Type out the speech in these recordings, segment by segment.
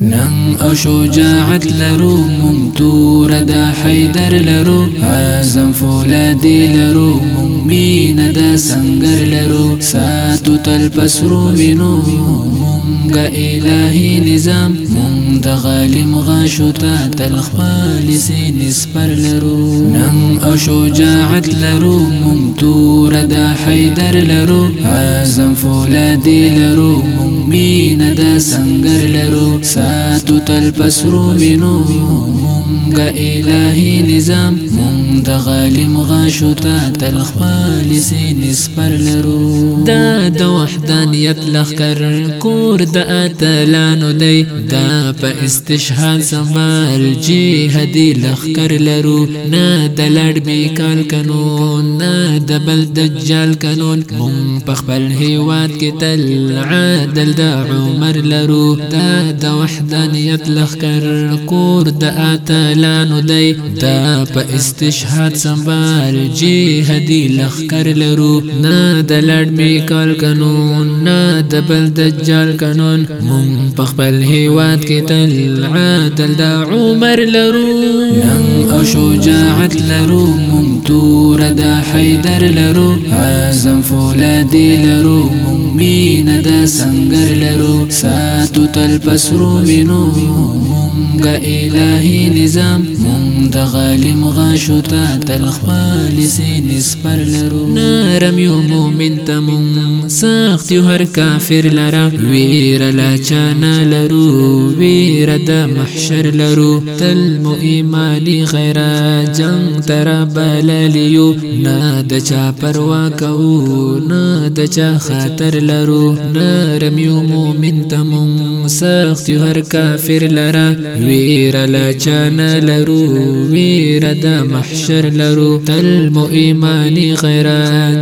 نن أو شجاعت لرو ممتور دا حیدر لرو. أعظم فولادی لرو مین دا سنگر لرو. ساتو تل پسرو وینو مونگا الہی نظام. مونگ دا غالم غاشو تا تل خالصی نسپر لرو. أو شجاعت لرو ممتور دا حیدر لرو. أعظم فولادی لرو مین دا سنگر لرو. ساتو تل پسرو وینو مونگا الہی نظام. مونگ دا غالم غاشو تا تل خالصی نسپر لرو. د وحدانیت لخر کور د اتلانو دی. دا په استشهاد سمال جهادي لخر لرو. نه د لړ میکال قانون نه د بل دجال قانون. مون په خپل هیواد کې تل عادل د عمر لرو. دا د وحدانیت لخر کور د اتلانو دی. دا په استشهاد سمال جهادي لخر لرو. نه د لړ میکال قانون نه د بل دجال قانون مون په خپل هیواد کې تل عادل د عمر لرو نن أو شجاعت لرو ممتور د حیدر لرو اعظم فولادی لرو مین د سنگر لرو ساتو تل پسرو وینو مونگا الہی نظام. مونگ د غالم غاشو تا تل خالصی نسپر لرو. نرم یو مومن تمون سخت یو هر کافر لرا. ویر لا چانا لرو. ویر د محشر لرو. تل مو ایمانی غیر جنگ تر بللیو نا د چا پروا کو نا د چا خاطر لرو. نرم یو مومن تمون سخت یو هر کافر لرا. ویر لا چانا لرو ویر د محشر لرو. تل مو ایمانی غیر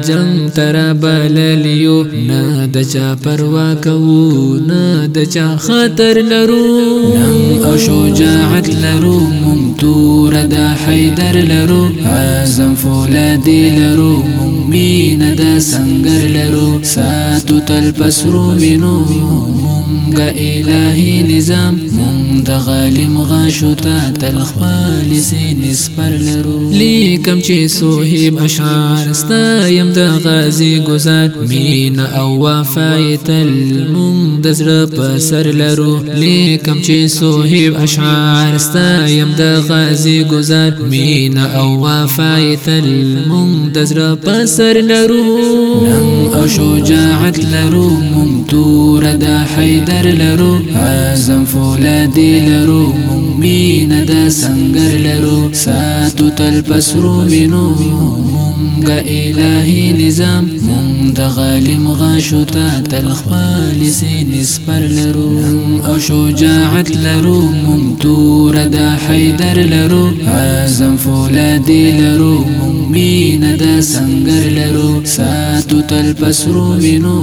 جنگ تر بللیو. نا د چا پروا کو نا د چا خاطر لرو. نن او شجاعت لرو ممتور د حیدر لرو. اعظم فولادی لرو مین د سنگر لرو. ساتو تل پسرو وینو مونگا الہی نظام مونگ د غالم غاشو تا تل خالصی نسپر لرو. لیکم چې سوهیب اشعار ستا يم د غازی گزار. مین أو وفای تل مونږ د زړه په سر لرو. لیکم چې سوهیب اشعار ستا يم د غازی گزار. مین أو وفای تل مونږ د زړه په سر لرو. شجاعت لرو ممتور د حیدر لرو. اعظم فولادی لرو مین د سنگر لرو. ساتو تل پسرو وینو مونگا الہی نظام. مونگ د غالم غاشو تا تل خالصی نسپر لرو. شجاعت لرو ممتور د حیدر لرو. اعظم فولادی لرو مین د سنگر لرو ساتو تل پسرو وینو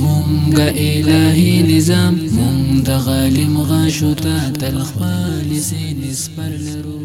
مونگا الہی نظام مونگ د غالم غاشو تا تل خالصی نسپر لرو